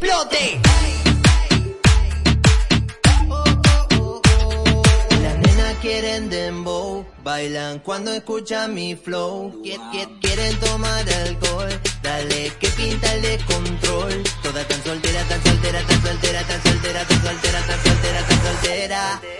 explote. Las nenas quieren dembow, bailan cuando escuchan mi flow. quieren tomar alcohol, dale que pinta el descontrol. Toda tan soltera, tan soltera, tan soltera, tan soltera, tan soltera, tan soltera, tan soltera.